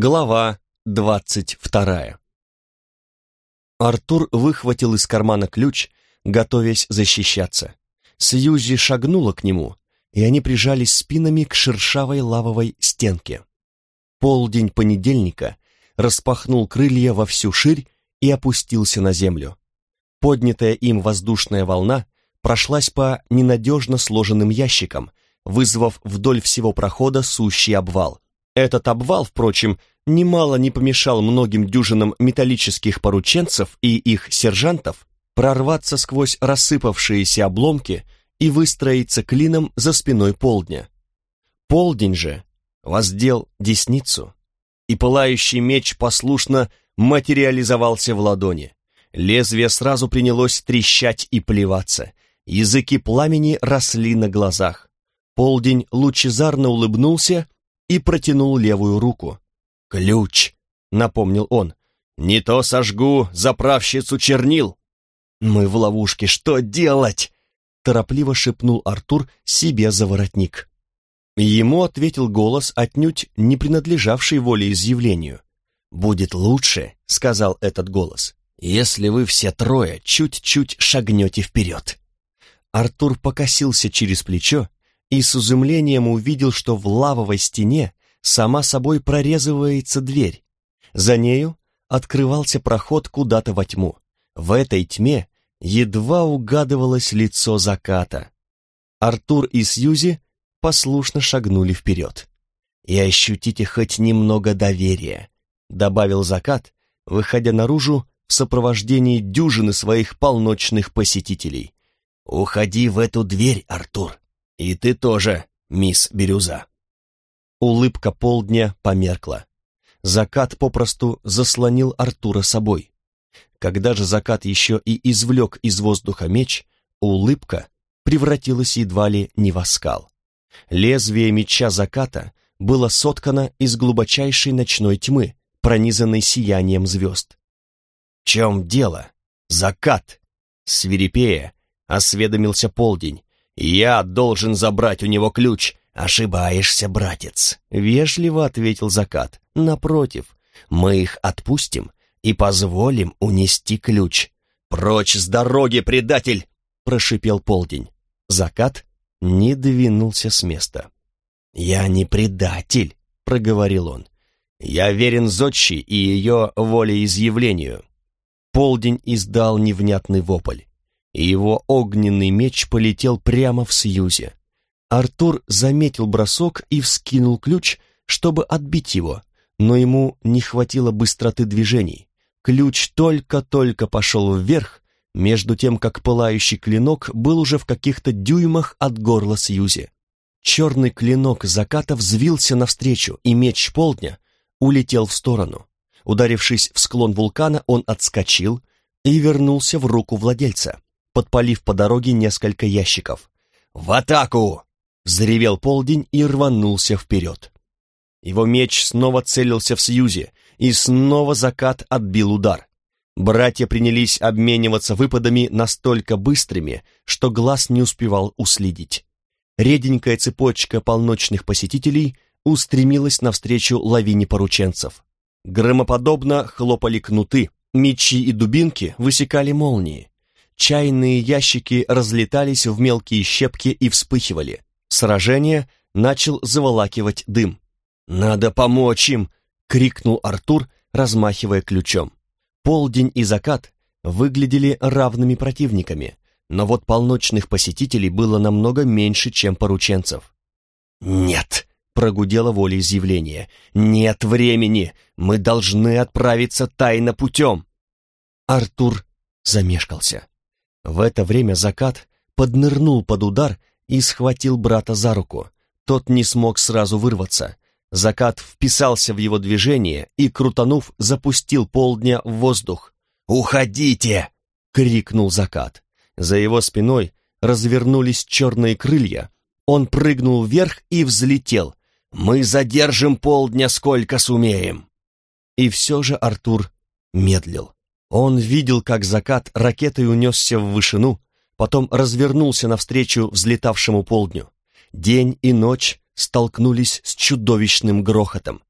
Глава двадцать вторая. Артур выхватил из кармана ключ, готовясь защищаться. Сьюзи шагнула к нему, и они прижались спинами к шершавой лавовой стенке. Полдень понедельника распахнул крылья во всю ширь и опустился на землю. Поднятая им воздушная волна прошлась по ненадежно сложенным ящикам, вызвав вдоль всего прохода сущий обвал. Этот обвал, впрочем, немало не помешал многим дюжинам металлических порученцев и их сержантов прорваться сквозь рассыпавшиеся обломки и выстроиться клином за спиной полдня. Полдень же воздел десницу, и пылающий меч послушно материализовался в ладони. Лезвие сразу принялось трещать и плеваться. Языки пламени росли на глазах. Полдень лучезарно улыбнулся и протянул левую руку. «Ключ!» — напомнил он. «Не то сожгу заправщицу чернил!» «Мы в ловушке, что делать?» — торопливо шепнул Артур себе за воротник. Ему ответил голос, отнюдь не принадлежавший волеизъявлению. «Будет лучше», — сказал этот голос, «если вы все трое чуть-чуть шагнете вперед». Артур покосился через плечо и с изумлением увидел, что в лавовой стене сама собой прорезывается дверь. За нею открывался проход куда-то во тьму. В этой тьме едва угадывалось лицо заката. Артур и Сьюзи послушно шагнули вперед. «И ощутите хоть немного доверия», — добавил закат, выходя наружу в сопровождении дюжины своих полночных посетителей. «Уходи в эту дверь, Артур, и ты тоже, мисс Бирюза». Улыбка полдня померкла. Закат попросту заслонил Артура собой. Когда же закат еще и извлек из воздуха меч, улыбка превратилась едва ли не в оскал. Лезвие меча заката было соткано из глубочайшей ночной тьмы, пронизанной сиянием звезд. «В чем дело? Закат!» Свирепея осведомился полдень. «Я должен забрать у него ключ, «Ошибаешься, братец», — вежливо ответил Закат. «Напротив, мы их отпустим и позволим унести ключ». «Прочь с дороги, предатель!» — прошипел Полдень. Закат не двинулся с места. «Я не предатель», — проговорил он. «Я верен Зодчи и ее волеизъявлению». Полдень издал невнятный вопль, и его огненный меч полетел прямо в Сьюзе. Артур заметил бросок и вскинул ключ, чтобы отбить его, но ему не хватило быстроты движений. Ключ только-только пошел вверх, между тем, как пылающий клинок был уже в каких-то дюймах от горла Сьюзи. Черный клинок заката взвился навстречу, и меч полдня улетел в сторону. Ударившись в склон вулкана, он отскочил и вернулся в руку владельца, подпалив по дороге несколько ящиков. «В атаку!» Взревел полдень и рванулся вперед. Его меч снова целился в Сьюзи, и снова закат отбил удар. Братья принялись обмениваться выпадами настолько быстрыми, что глаз не успевал уследить. Реденькая цепочка полночных посетителей устремилась навстречу лавине порученцев. Громоподобно хлопали кнуты, мечи и дубинки высекали молнии. Чайные ящики разлетались в мелкие щепки и вспыхивали. Сражение начал заволакивать дым. «Надо помочь им!» — крикнул Артур, размахивая ключом. Полдень и закат выглядели равными противниками, но вот полночных посетителей было намного меньше, чем порученцев. «Нет!» — прогудело волеизъявление. «Нет времени! Мы должны отправиться тайно путем!» Артур замешкался. В это время закат поднырнул под удар и схватил брата за руку. Тот не смог сразу вырваться. Закат вписался в его движение и, крутанув, запустил полдня в воздух. «Уходите!» — крикнул закат. За его спиной развернулись черные крылья. Он прыгнул вверх и взлетел. «Мы задержим полдня, сколько сумеем!» И все же Артур медлил. Он видел, как закат ракетой унесся в вышину, потом развернулся навстречу взлетавшему полдню. День и ночь столкнулись с чудовищным грохотом.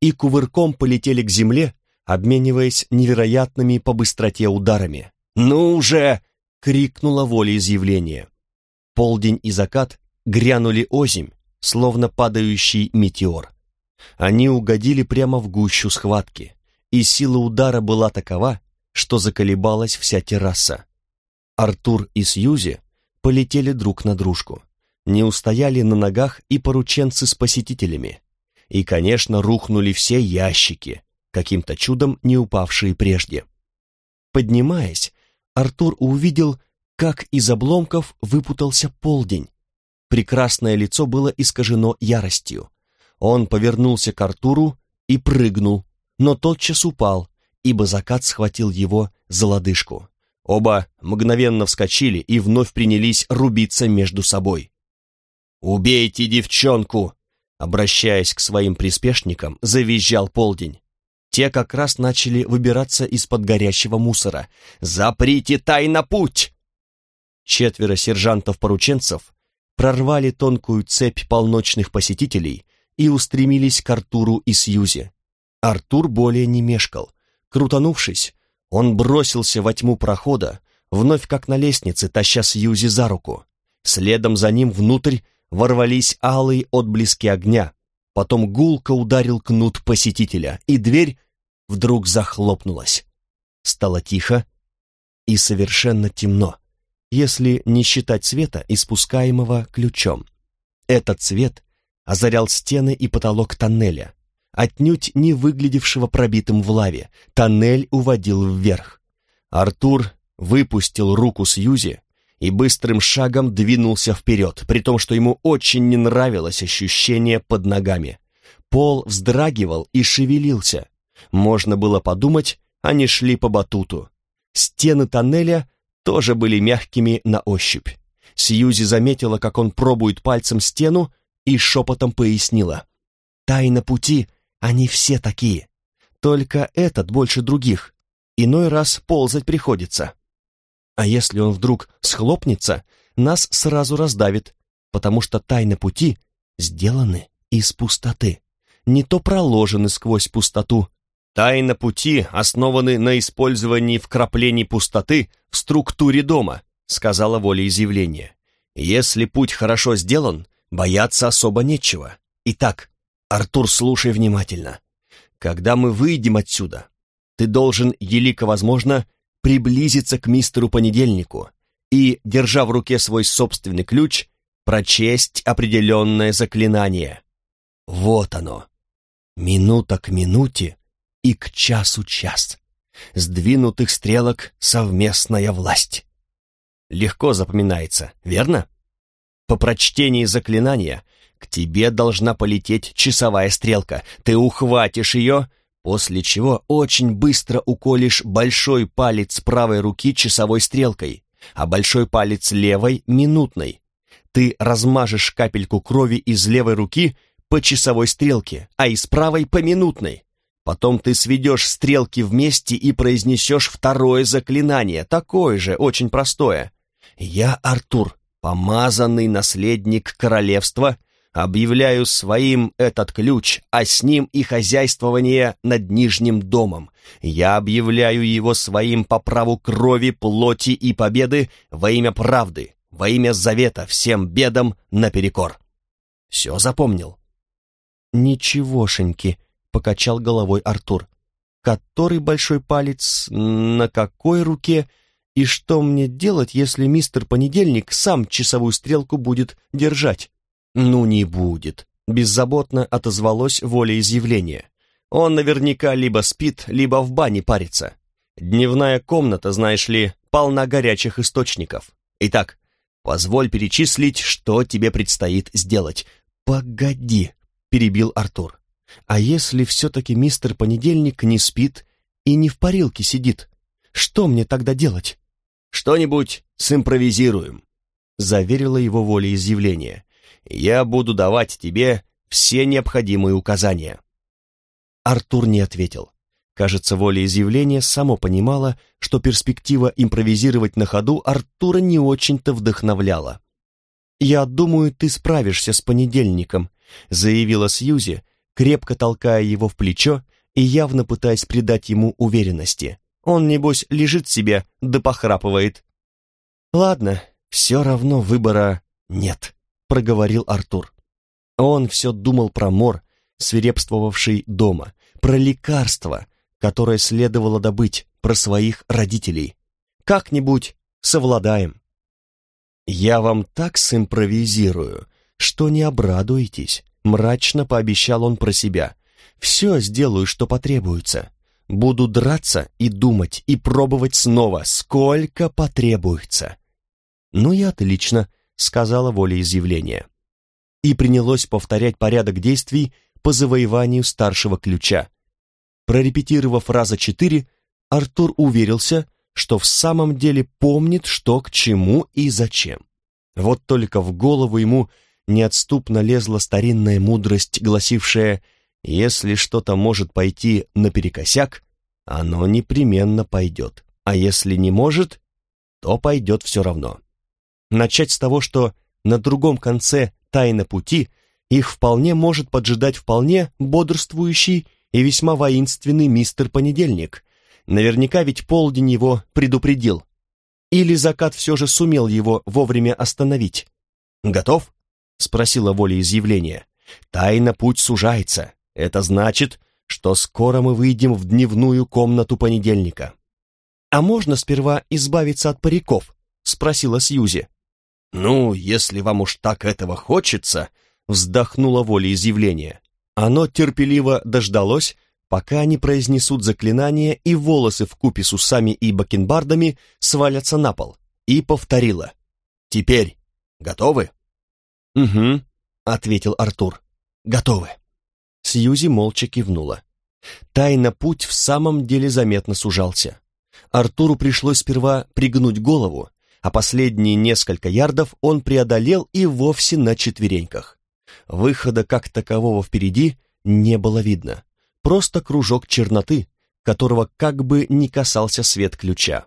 и кувырком полетели к земле, обмениваясь невероятными по быстроте ударами. «Ну уже!» — крикнула волеизъявление. Полдень и закат грянули озимь, словно падающий метеор. Они угодили прямо в гущу схватки, и сила удара была такова, что заколебалась вся терраса. Артур и Сьюзи полетели друг на дружку. Не устояли на ногах и порученцы с посетителями. И, конечно, рухнули все ящики, каким-то чудом не упавшие прежде. Поднимаясь, Артур увидел, как из обломков выпутался полдень. Прекрасное лицо было искажено яростью. Он повернулся к Артуру и прыгнул, но тотчас упал, ибо закат схватил его за лодыжку. Оба мгновенно вскочили и вновь принялись рубиться между собой. «Убейте девчонку!» Обращаясь к своим приспешникам, завизжал полдень. Те как раз начали выбираться из-под горящего мусора. «Заприте тайно путь!» Четверо сержантов-порученцев прорвали тонкую цепь полночных посетителей и устремились к Артуру и Сьюзе. Артур более не мешкал. Крутанувшись, он бросился во тьму прохода, вновь как на лестнице, таща Сьюзи за руку. Следом за ним внутрь ворвались алые отблески огня. Потом гулко ударил кнут посетителя, и дверь вдруг захлопнулась. Стало тихо и совершенно темно, если не считать света, испускаемого ключом. Этот свет озарял стены и потолок тоннеля, отнюдь не выглядевшего пробитым в лаве. Тоннель уводил вверх. Артур выпустил руку Сьюзи и быстрым шагом двинулся вперед, при том, что ему очень не нравилось ощущение под ногами. Пол вздрагивал и шевелился. Можно было подумать, они шли по батуту. Стены тоннеля тоже были мягкими на ощупь. Сьюзи заметила, как он пробует пальцем стену, и шепотом пояснила. «Тайна пути они все такие. Только этот больше других. Иной раз ползать приходится. А если он вдруг схлопнется, нас сразу раздавит, потому что тайны пути сделаны из пустоты. Не то проложены сквозь пустоту. Тайна пути основаны на использовании вкраплений пустоты в структуре дома, сказала волеизъявление. Если путь хорошо сделан, бояться особо нечего. Итак, Артур, слушай внимательно. Когда мы выйдем отсюда, ты должен, елико возможно, приблизиться к мистеру Понедельнику и, держа в руке свой собственный ключ, прочесть определенное заклинание. Вот оно. Минута к минуте и к часу час. Сдвинутых стрелок совместная власть. Легко запоминается, верно? По прочтении заклинания к тебе должна полететь часовая стрелка. Ты ухватишь ее, после чего очень быстро уколешь большой палец правой руки часовой стрелкой, а большой палец левой — минутной. Ты размажешь капельку крови из левой руки по часовой стрелке, а из правой — по минутной. Потом ты сведешь стрелки вместе и произнесешь второе заклинание, такое же, очень простое. «Я Артур, помазанный наследник королевства», Объявляю своим этот ключ, а с ним и хозяйствование над Нижним домом. Я объявляю его своим по праву крови, плоти и победы во имя правды, во имя завета всем бедам наперекор. Все запомнил? Ничегошеньки, покачал головой Артур. Который большой палец на какой руке? И что мне делать, если мистер Понедельник сам часовую стрелку будет держать? «Ну не будет», — беззаботно отозвалось волеизъявление. «Он наверняка либо спит, либо в бане парится. Дневная комната, знаешь ли, полна горячих источников. Итак, позволь перечислить, что тебе предстоит сделать». «Погоди», — перебил Артур. «А если все-таки мистер Понедельник не спит и не в парилке сидит, что мне тогда делать?» «Что-нибудь симпровизируем», — заверило его волеизъявление я буду давать тебе все необходимые указания». Артур не ответил. Кажется, волеизъявление само понимало, что перспектива импровизировать на ходу Артура не очень-то вдохновляла. «Я думаю, ты справишься с понедельником», заявила Сьюзи, крепко толкая его в плечо и явно пытаясь придать ему уверенности. Он, небось, лежит себе да похрапывает. «Ладно, все равно выбора нет», — проговорил Артур. Он все думал про мор, свирепствовавший дома, про лекарство, которое следовало добыть, про своих родителей. Как-нибудь совладаем. «Я вам так симпровизирую, что не обрадуетесь», — мрачно пообещал он про себя. «Все сделаю, что потребуется. Буду драться и думать, и пробовать снова, сколько потребуется». «Ну и отлично», — сказала волеизъявление. И принялось повторять порядок действий по завоеванию старшего ключа. Прорепетировав раза четыре, Артур уверился, что в самом деле помнит, что к чему и зачем. Вот только в голову ему неотступно лезла старинная мудрость, гласившая «Если что-то может пойти наперекосяк, оно непременно пойдет, а если не может, то пойдет все равно». Начать с того, что на другом конце тайна пути их вполне может поджидать вполне бодрствующий и весьма воинственный мистер Понедельник, Наверняка ведь полдень его предупредил. Или закат все же сумел его вовремя остановить. «Готов?» — спросила волеизъявление. «Тайна путь сужается. Это значит, что скоро мы выйдем в дневную комнату понедельника». «А можно сперва избавиться от париков?» — спросила Сьюзи. «Ну, если вам уж так этого хочется», — вздохнула волеизъявление. Оно терпеливо дождалось, пока они произнесут заклинание, и волосы в купе с усами и бакенбардами свалятся на пол, и повторила. «Теперь готовы?» «Угу», — ответил Артур. «Готовы». Сьюзи молча кивнула. Тайно путь в самом деле заметно сужался. Артуру пришлось сперва пригнуть голову, а последние несколько ярдов он преодолел и вовсе на четвереньках. Выхода как такового впереди не было видно просто кружок черноты, которого как бы не касался свет ключа.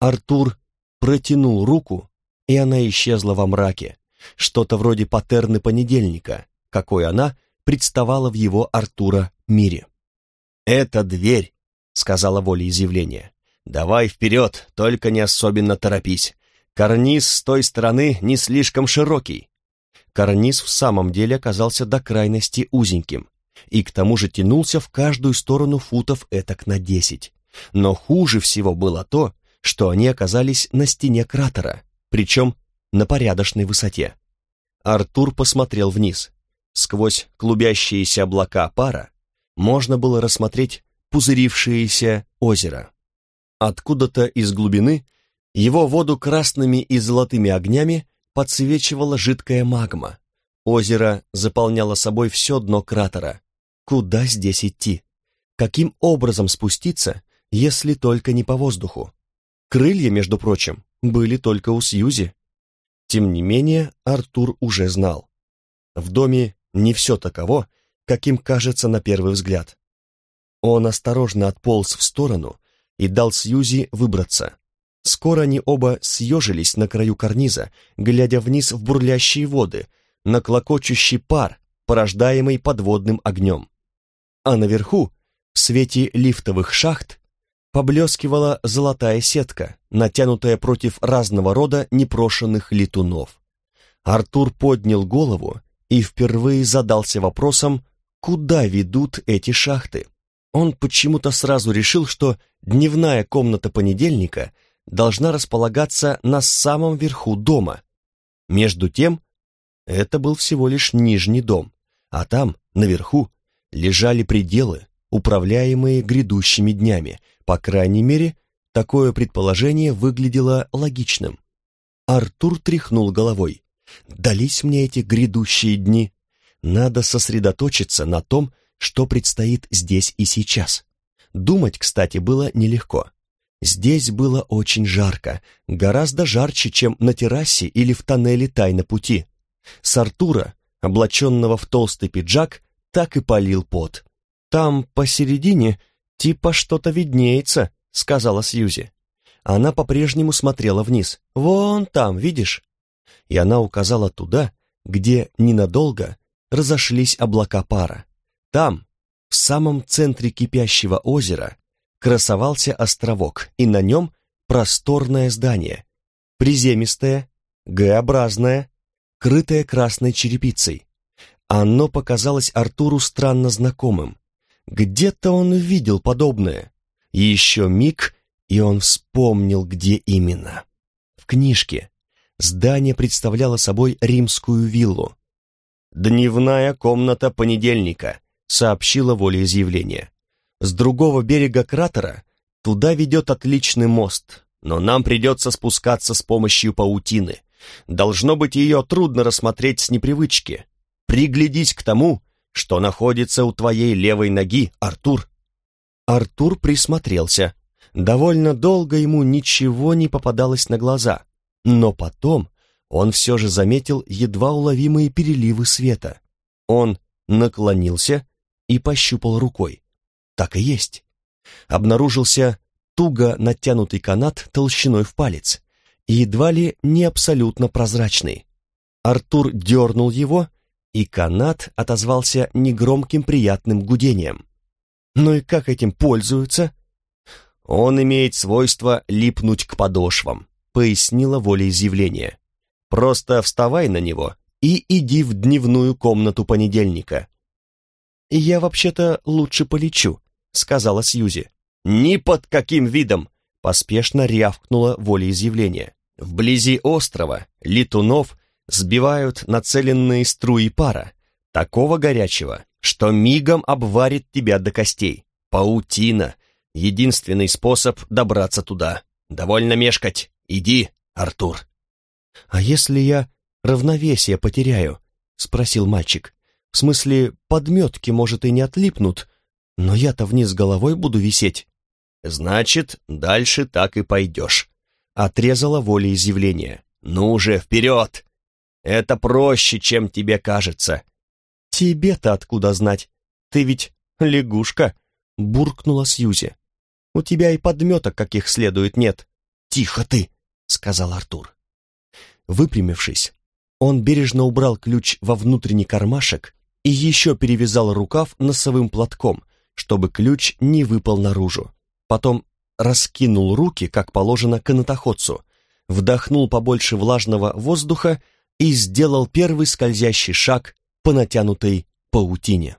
Артур протянул руку, и она исчезла во мраке, что-то вроде патерны понедельника, какой она представала в его Артура мире. «Это дверь», — сказала волеизъявление. «Давай вперед, только не особенно торопись. Карниз с той стороны не слишком широкий». Карниз в самом деле оказался до крайности узеньким, и к тому же тянулся в каждую сторону футов этак на десять. Но хуже всего было то, что они оказались на стене кратера, причем на порядочной высоте. Артур посмотрел вниз. Сквозь клубящиеся облака пара можно было рассмотреть пузырившееся озеро. Откуда-то из глубины его воду красными и золотыми огнями подсвечивала жидкая магма. Озеро заполняло собой все дно кратера, Куда здесь идти? Каким образом спуститься, если только не по воздуху? Крылья, между прочим, были только у Сьюзи. Тем не менее, Артур уже знал. В доме не все таково, каким кажется на первый взгляд. Он осторожно отполз в сторону и дал Сьюзи выбраться. Скоро они оба съежились на краю карниза, глядя вниз в бурлящие воды, на клокочущий пар, порождаемый подводным огнем а наверху, в свете лифтовых шахт, поблескивала золотая сетка, натянутая против разного рода непрошенных летунов. Артур поднял голову и впервые задался вопросом, куда ведут эти шахты. Он почему-то сразу решил, что дневная комната понедельника должна располагаться на самом верху дома. Между тем, это был всего лишь нижний дом, а там, наверху, лежали пределы, управляемые грядущими днями. По крайней мере, такое предположение выглядело логичным. Артур тряхнул головой. «Дались мне эти грядущие дни. Надо сосредоточиться на том, что предстоит здесь и сейчас. Думать, кстати, было нелегко. Здесь было очень жарко, гораздо жарче, чем на террасе или в тоннеле тайна пути. С Артура, облаченного в толстый пиджак, так и полил пот. «Там посередине типа что-то виднеется», — сказала Сьюзи. Она по-прежнему смотрела вниз. «Вон там, видишь?» И она указала туда, где ненадолго разошлись облака пара. Там, в самом центре кипящего озера, красовался островок, и на нем просторное здание, приземистое, Г-образное, крытое красной черепицей. Оно показалось Артуру странно знакомым. Где-то он видел подобное. Еще миг, и он вспомнил, где именно. В книжке. Здание представляло собой римскую виллу. «Дневная комната понедельника», — сообщила волеизъявление. «С другого берега кратера туда ведет отличный мост, но нам придется спускаться с помощью паутины. Должно быть, ее трудно рассмотреть с непривычки. Приглядись к тому, что находится у твоей левой ноги, Артур. Артур присмотрелся. Довольно долго ему ничего не попадалось на глаза, но потом он все же заметил едва уловимые переливы света. Он наклонился и пощупал рукой. Так и есть. Обнаружился туго натянутый канат толщиной в палец и едва ли не абсолютно прозрачный. Артур дернул его, и канат отозвался негромким приятным гудением. Ну и как этим пользуются? Он имеет свойство липнуть к подошвам, пояснила волеизъявление. Просто вставай на него и иди в дневную комнату понедельника. «Я вообще-то лучше полечу», — сказала Сьюзи. «Ни под каким видом!» — поспешно рявкнула волеизъявление. Вблизи острова летунов сбивают нацеленные струи пара, такого горячего, что мигом обварит тебя до костей. Паутина — единственный способ добраться туда. Довольно мешкать. Иди, Артур. «А если я равновесие потеряю?» — спросил мальчик. «В смысле, подметки, может, и не отлипнут, но я-то вниз головой буду висеть». «Значит, дальше так и пойдешь», отрезала волеизъявление. «Ну же, вперед! Это проще, чем тебе кажется». «Тебе-то откуда знать? Ты ведь лягушка!» — буркнула Сьюзи. «У тебя и подметок каких следует нет». «Тихо ты!» — сказал Артур. Выпрямившись, он бережно убрал ключ во внутренний кармашек и еще перевязал рукав носовым платком, чтобы ключ не выпал наружу. Потом раскинул руки, как положено канатоходцу, вдохнул побольше влажного воздуха и сделал первый скользящий шаг по натянутой паутине.